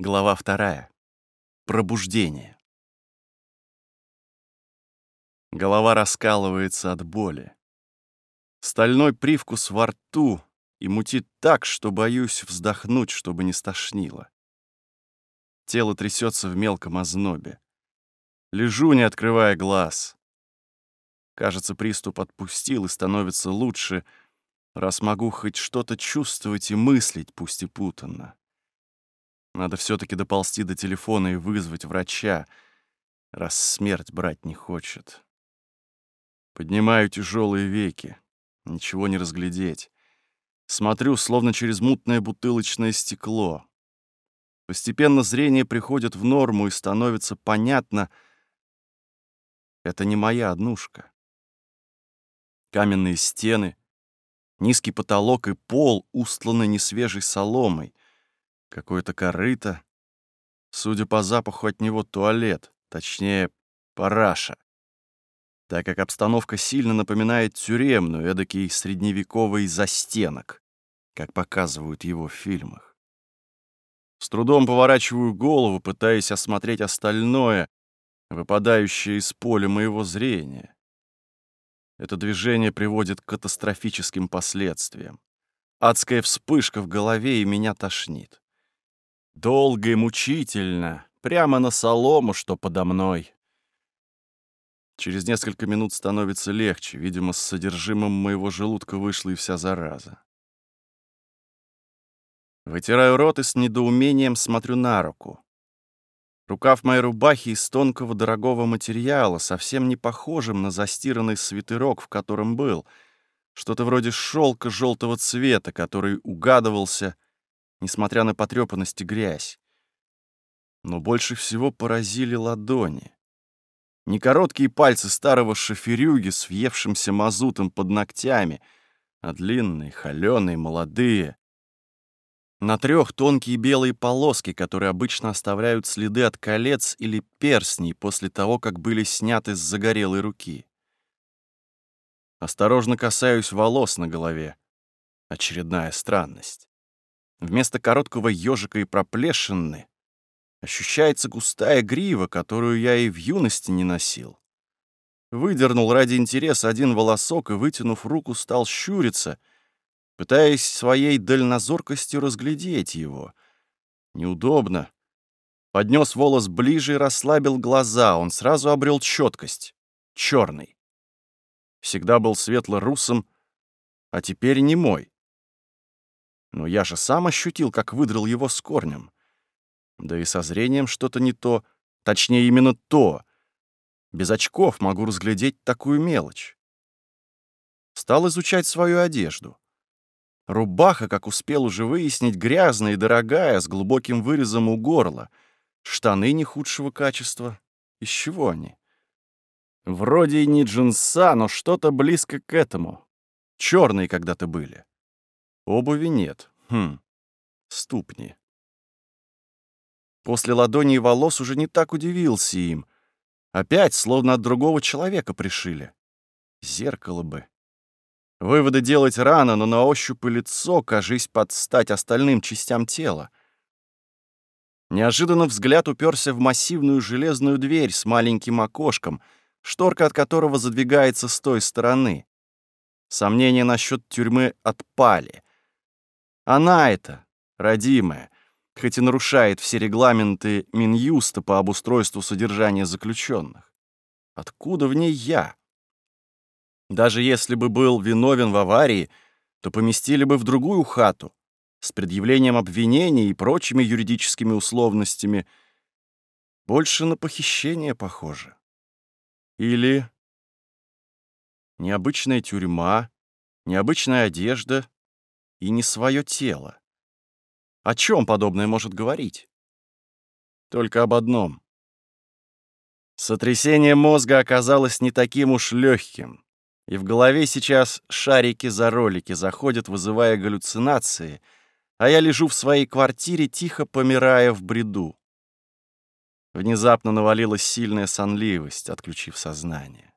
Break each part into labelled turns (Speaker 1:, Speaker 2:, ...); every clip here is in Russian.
Speaker 1: Глава вторая. Пробуждение. Голова раскалывается от боли. Стальной привкус во рту и мутит так, что боюсь вздохнуть, чтобы не стошнило. Тело трясется в мелком ознобе. Лежу, не открывая глаз. Кажется, приступ отпустил и становится лучше, раз могу хоть что-то чувствовать и мыслить, пусть и путанно. Надо все-таки доползти до телефона и вызвать врача, раз смерть брать не хочет. Поднимаю тяжелые веки. Ничего не разглядеть. Смотрю, словно через мутное бутылочное стекло. Постепенно зрение приходит в норму и становится понятно — это не моя однушка. Каменные стены, низкий потолок и пол устланы несвежей соломой. Какое-то корыто. Судя по запаху от него туалет, точнее, параша. Так как обстановка сильно напоминает тюремную, эдакий средневековый застенок, как показывают его в фильмах. С трудом поворачиваю голову, пытаясь осмотреть остальное, выпадающее из поля моего зрения. Это движение приводит к катастрофическим последствиям. Адская вспышка в голове, и меня тошнит. Долго и мучительно, прямо на солому, что подо мной. Через несколько минут становится легче. Видимо, с содержимым моего желудка вышла и вся зараза. Вытираю рот и с недоумением смотрю на руку. Рукав моей рубахи из тонкого дорогого материала, совсем не похожим на застиранный свитерок, в котором был. Что-то вроде шелка желтого цвета, который угадывался, несмотря на потрепанность и грязь. Но больше всего поразили ладони. Не короткие пальцы старого шоферюги с въевшимся мазутом под ногтями, а длинные, холеные, молодые, на трех тонкие белые полоски, которые обычно оставляют следы от колец или перстней после того, как были сняты с загорелой руки. Осторожно касаюсь волос на голове. Очередная странность. Вместо короткого ежика и проплешины ощущается густая грива, которую я и в юности не носил. Выдернул ради интереса один волосок и, вытянув руку, стал щуриться — пытаясь своей дальнозоркостью разглядеть его. Неудобно. Поднес волос ближе и расслабил глаза. Он сразу обрел четкость. Черный. Всегда был светло-русым, а теперь не мой. Но я же сам ощутил, как выдрал его с корнем. Да и со зрением что-то не то, точнее, именно то. Без очков могу разглядеть такую мелочь. Стал изучать свою одежду. Рубаха, как успел уже выяснить, грязная и дорогая, с глубоким вырезом у горла. Штаны не худшего качества. Из чего они? Вроде и не джинса, но что-то близко к этому. Черные когда-то были. Обуви нет. Хм. Ступни. После ладони и волос уже не так удивился им. Опять, словно от другого человека пришили. Зеркало бы. Выводы делать рано, но на ощупь и лицо, кажись, под стать остальным частям тела. Неожиданно взгляд уперся в массивную железную дверь с маленьким окошком, шторка от которого задвигается с той стороны. Сомнения насчет тюрьмы отпали. Она это, родимая, хоть и нарушает все регламенты Минюста по обустройству содержания заключенных. Откуда в ней я? Даже если бы был виновен в аварии, то поместили бы в другую хату с предъявлением обвинений и прочими юридическими условностями. Больше на похищение похоже. Или необычная тюрьма, необычная одежда и не свое тело. О чем подобное может говорить? Только об одном. Сотрясение мозга оказалось не таким уж легким и в голове сейчас шарики за ролики заходят, вызывая галлюцинации, а я лежу в своей квартире, тихо помирая в бреду. Внезапно навалилась сильная сонливость, отключив сознание.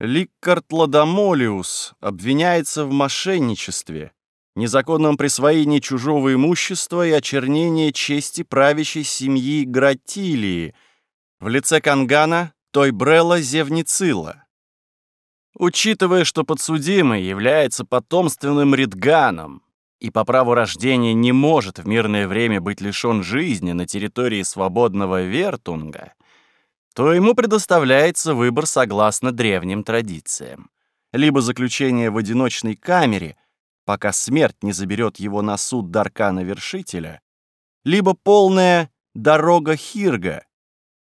Speaker 1: Ликкард Ладомолиус обвиняется в мошенничестве незаконном присвоении чужого имущества и очернении чести правящей семьи Гратилии в лице Кангана Тойбрелла Зевницила. Учитывая, что подсудимый является потомственным Ридганом и по праву рождения не может в мирное время быть лишён жизни на территории свободного Вертунга, то ему предоставляется выбор согласно древним традициям. Либо заключение в одиночной камере, пока смерть не заберет его на суд Даркана-вершителя, либо полная дорога Хирга,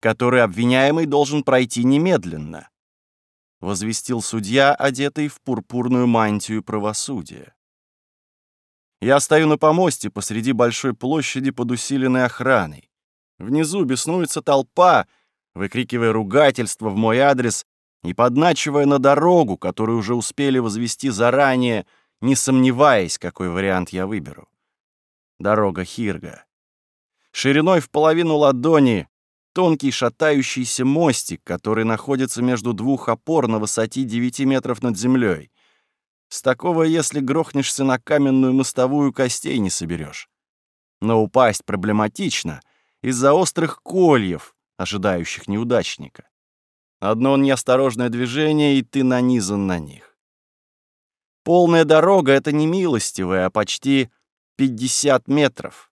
Speaker 1: который обвиняемый должен пройти немедленно возвестил судья, одетый в пурпурную мантию правосудия. Я стою на помосте посреди большой площади под усиленной охраной. Внизу беснуется толпа, выкрикивая ругательство в мой адрес и подначивая на дорогу, которую уже успели возвести заранее, не сомневаясь, какой вариант я выберу. Дорога Хирга. Шириной в половину ладони тонкий шатающийся мостик, который находится между двух опор на высоте 9 метров над землей. С такого, если грохнешься на каменную мостовую, костей не соберешь. Но упасть проблематично из-за острых кольев, ожидающих неудачника. Одно неосторожное движение, и ты нанизан на них. Полная дорога — это не милостивая, а почти 50 метров.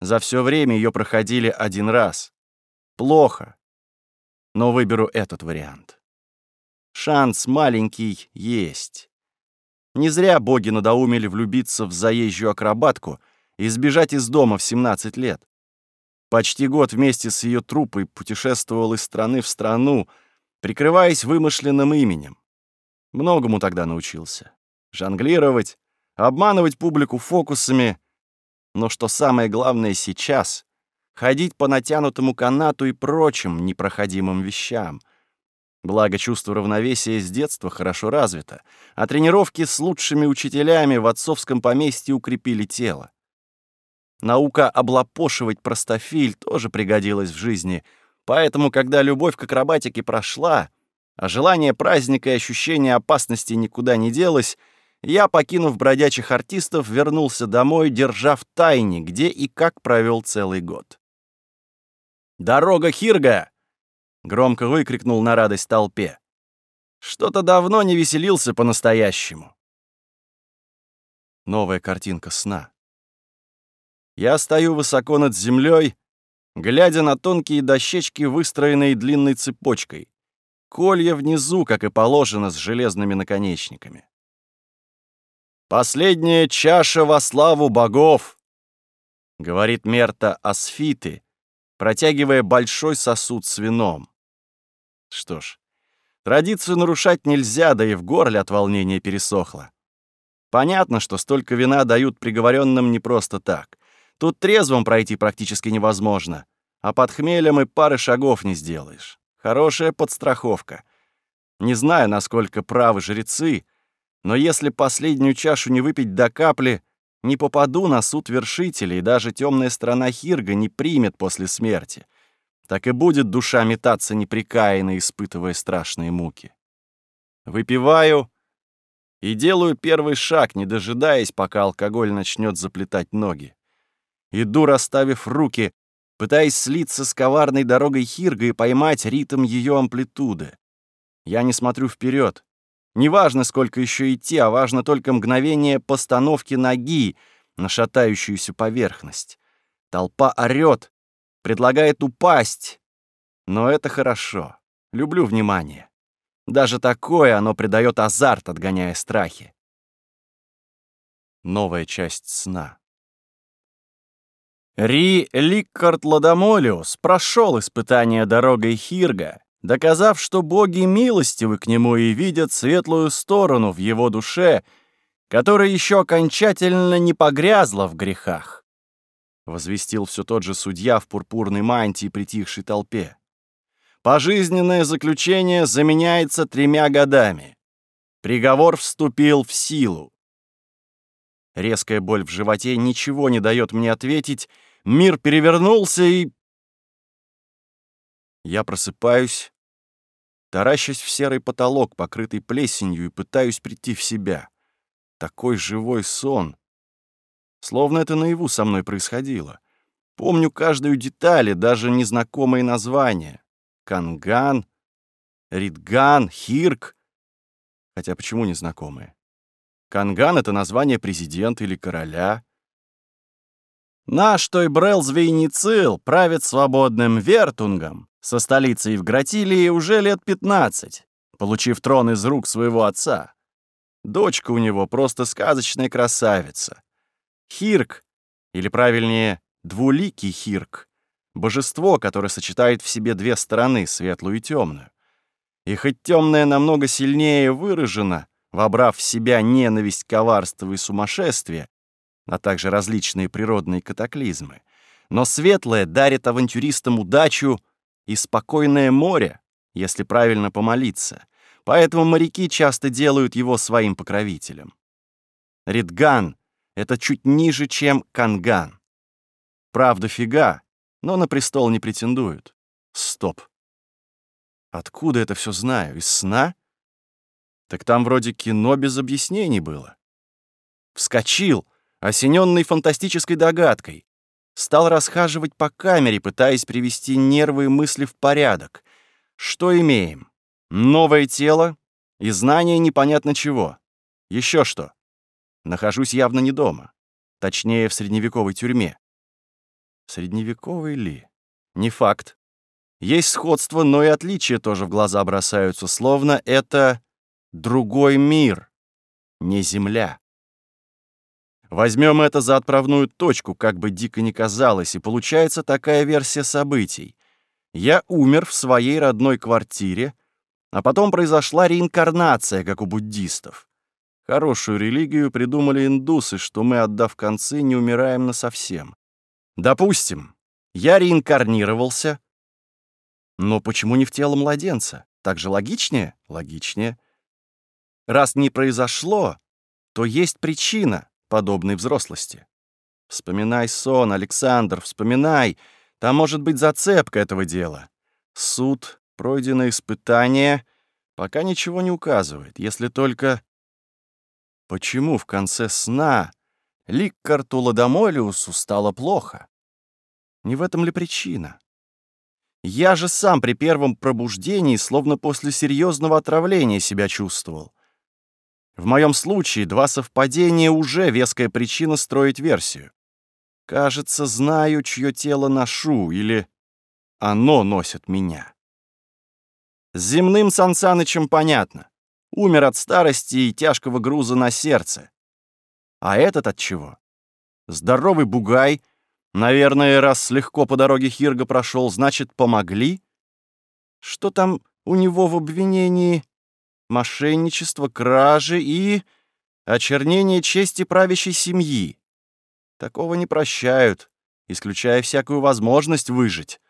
Speaker 1: За все время ее проходили один раз. Плохо. Но выберу этот вариант. Шанс маленький есть. Не зря боги надоумели влюбиться в заезжую акробатку и сбежать из дома в 17 лет. Почти год вместе с ее трупой путешествовал из страны в страну, прикрываясь вымышленным именем. Многому тогда научился. Жонглировать, обманывать публику фокусами. Но что самое главное сейчас, ходить по натянутому канату и прочим непроходимым вещам. Благо, чувство равновесия с детства хорошо развито, а тренировки с лучшими учителями в отцовском поместье укрепили тело. Наука облапошивать простофиль тоже пригодилась в жизни, поэтому, когда любовь к акробатике прошла, а желание праздника и ощущение опасности никуда не делось, я, покинув бродячих артистов, вернулся домой, держа в тайне, где и как провел целый год. «Дорога Хирга!» — громко выкрикнул на радость толпе. «Что-то давно не веселился по-настоящему». Новая картинка сна. Я стою высоко над землей, глядя на тонкие дощечки, выстроенные длинной цепочкой. Колья внизу, как и положено, с железными наконечниками. «Последняя чаша во славу богов!» — говорит Мерта Асфиты, протягивая большой сосуд с вином. Что ж, традицию нарушать нельзя, да и в горле от волнения пересохло. Понятно, что столько вина дают приговоренным не просто так. Тут трезвым пройти практически невозможно, а под хмелем и пары шагов не сделаешь. Хорошая подстраховка. Не знаю, насколько правы жрецы, но если последнюю чашу не выпить до капли, не попаду на суд вершителей, и даже темная сторона Хирга не примет после смерти. Так и будет душа метаться непрекаянно, испытывая страшные муки. Выпиваю и делаю первый шаг, не дожидаясь, пока алкоголь начнет заплетать ноги. Иду, расставив руки, пытаясь слиться с коварной дорогой Хирга и поймать ритм ее амплитуды. Я не смотрю вперед, Неважно, сколько еще идти, а важно только мгновение постановки ноги на шатающуюся поверхность. Толпа орёт, предлагает упасть. Но это хорошо. Люблю внимание. Даже такое оно придает азарт, отгоняя страхи. Новая часть сна. Ри Ликкард Ладомолиус прошел испытание дорогой Хирга доказав, что боги милостивы к нему и видят светлую сторону в его душе, которая еще окончательно не погрязла в грехах. Возвестил все тот же судья в пурпурной мантии притихшей толпе. Пожизненное заключение заменяется тремя годами. Приговор вступил в силу. Резкая боль в животе ничего не дает мне ответить. Мир перевернулся и... Я просыпаюсь, таращась в серый потолок, покрытый плесенью, и пытаюсь прийти в себя. Такой живой сон, Словно это наяву со мной происходило. Помню каждую деталь, и даже незнакомые названия. Канган, Ридган, Хирк. Хотя почему незнакомые? Канган — это название президента или короля. Наш той Брел Звейницил правит свободным Вертунгом со столицей в Гратилии уже лет 15, получив трон из рук своего отца. Дочка у него просто сказочная красавица. Хирк, или правильнее, двуликий Хирк, божество, которое сочетает в себе две стороны, светлую и темную. И хоть темная намного сильнее выражена, вобрав в себя ненависть, коварство и сумасшествие, а также различные природные катаклизмы, но светлое дарит авантюристам удачу и спокойное море, если правильно помолиться, поэтому моряки часто делают его своим покровителем. Ридган — это чуть ниже, чем Канган. Правда, фига, но на престол не претендуют. Стоп. Откуда это все знаю? Из сна? Так там вроде кино без объяснений было. Вскочил, осененный фантастической догадкой. Стал расхаживать по камере, пытаясь привести нервы и мысли в порядок. Что имеем? Новое тело и знание непонятно чего. Еще что? Нахожусь явно не дома. Точнее, в средневековой тюрьме. Средневековый ли? Не факт. Есть сходство, но и отличия тоже в глаза бросаются, словно это другой мир, не Земля. Возьмем это за отправную точку, как бы дико ни казалось, и получается такая версия событий. Я умер в своей родной квартире, а потом произошла реинкарнация, как у буддистов. Хорошую религию придумали индусы, что мы, отдав концы, не умираем насовсем. Допустим, я реинкарнировался. Но почему не в тело младенца? Так же логичнее? Логичнее. Раз не произошло, то есть причина подобной взрослости. Вспоминай сон, Александр, вспоминай. Там может быть зацепка этого дела. Суд Пройденное испытание пока ничего не указывает, если только... Почему в конце сна Ликкарту Ладомолиусу стало плохо? Не в этом ли причина? Я же сам при первом пробуждении, словно после серьезного отравления, себя чувствовал. В моем случае два совпадения уже веская причина строить версию. Кажется, знаю, чье тело ношу, или оно носит меня. С земным Сансанычем понятно. Умер от старости и тяжкого груза на сердце. А этот от чего? Здоровый бугай. Наверное, раз легко по дороге Хирга прошел, значит, помогли? Что там у него в обвинении? Мошенничество, кражи и... очернение чести правящей семьи. Такого не прощают, исключая всякую возможность выжить.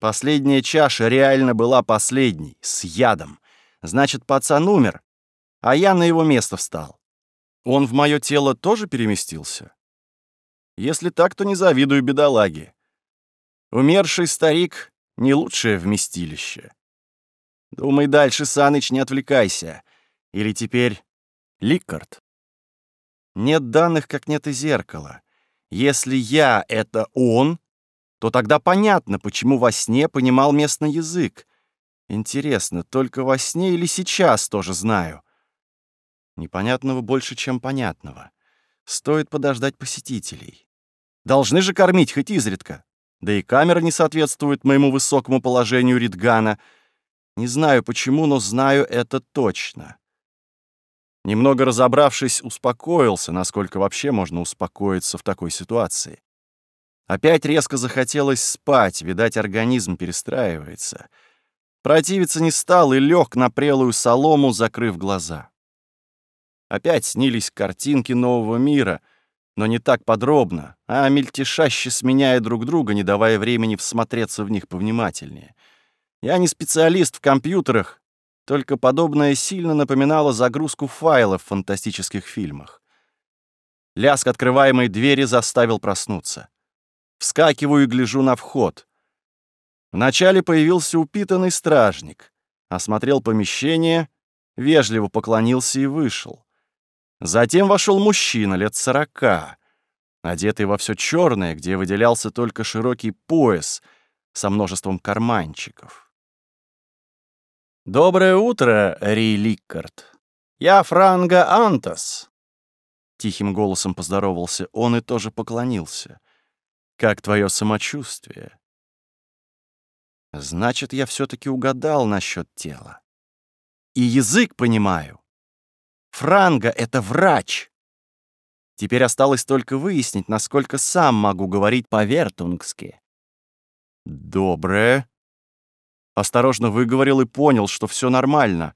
Speaker 1: Последняя чаша реально была последней, с ядом. Значит, пацан умер, а я на его место встал. Он в мое тело тоже переместился? Если так, то не завидую бедолаге. Умерший старик — не лучшее вместилище. Думай дальше, Саныч, не отвлекайся. Или теперь Ликкард? Нет данных, как нет и зеркала. Если я — это он, то тогда понятно, почему во сне понимал местный язык. Интересно, только во сне или сейчас тоже знаю? Непонятного больше, чем понятного. Стоит подождать посетителей. Должны же кормить хоть изредка. Да и камера не соответствует моему высокому положению Ридгана. Не знаю почему, но знаю это точно. Немного разобравшись, успокоился, насколько вообще можно успокоиться в такой ситуации. Опять резко захотелось спать, видать, организм перестраивается. Противиться не стал и лег на прелую солому, закрыв глаза. Опять снились картинки нового мира, но не так подробно, а мельтешаще сменяя друг друга, не давая времени всмотреться в них повнимательнее. Я не специалист в компьютерах, только подобное сильно напоминало загрузку файлов в фантастических фильмах. Лязг открываемой двери заставил проснуться. Вскакиваю и гляжу на вход. Вначале появился упитанный стражник, осмотрел помещение, вежливо поклонился и вышел. Затем вошел мужчина лет сорока, одетый во все черное, где выделялся только широкий пояс со множеством карманчиков. «Доброе утро, Ри Ликкард. Я Франго Антос». Тихим голосом поздоровался он и тоже поклонился. «Как твое самочувствие?» «Значит, я все-таки угадал насчет тела. И язык понимаю. Франго — это врач. Теперь осталось только выяснить, насколько сам могу говорить по-вертунгски. «Доброе». Осторожно выговорил и понял, что все нормально.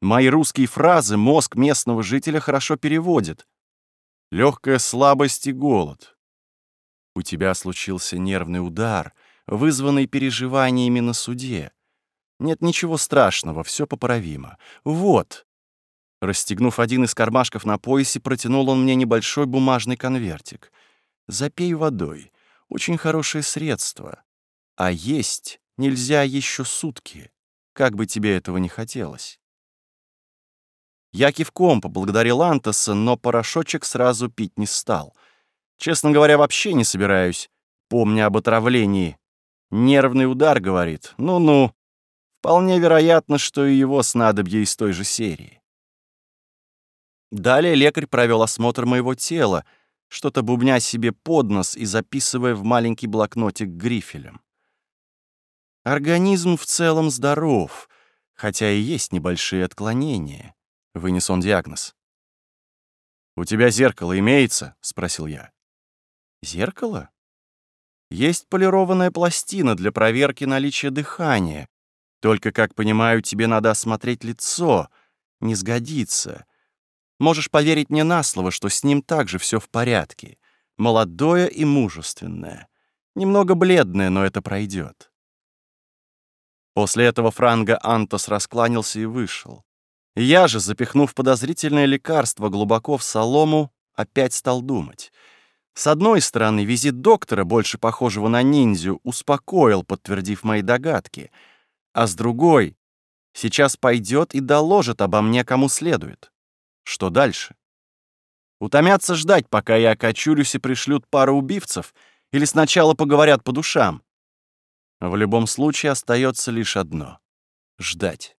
Speaker 1: Мои русские фразы мозг местного жителя хорошо переводит. Легкая слабость и голод. У тебя случился нервный удар, вызванный переживаниями на суде. Нет ничего страшного, все поправимо. Вот. Расстегнув один из кармашков на поясе, протянул он мне небольшой бумажный конвертик. «Запей водой. Очень хорошее средство. А есть нельзя еще сутки, как бы тебе этого не хотелось». Я кивком поблагодарил Антоса, но порошочек сразу пить не стал. Честно говоря, вообще не собираюсь, помня об отравлении. Нервный удар, говорит. Ну-ну. Вполне вероятно, что и его снадобье из той же серии. Далее лекарь провел осмотр моего тела, что-то бубня себе под нос и записывая в маленький блокнотик грифелем. Организм в целом здоров, хотя и есть небольшие отклонения, — вынес он диагноз. «У тебя зеркало имеется?» — спросил я. «Зеркало?» «Есть полированная пластина для проверки наличия дыхания. Только, как понимаю, тебе надо осмотреть лицо. Не сгодится. Можешь поверить мне на слово, что с ним также все в порядке. Молодое и мужественное. Немного бледное, но это пройдет. После этого Франго Антос раскланялся и вышел. Я же, запихнув подозрительное лекарство глубоко в солому, опять стал думать. С одной стороны, визит доктора, больше похожего на ниндзю, успокоил, подтвердив мои догадки. А с другой, сейчас пойдет и доложит обо мне кому следует. Что дальше? Утомятся ждать, пока я окочурюсь и пришлют пару убивцев, или сначала поговорят по душам? В любом случае остается лишь одно — ждать.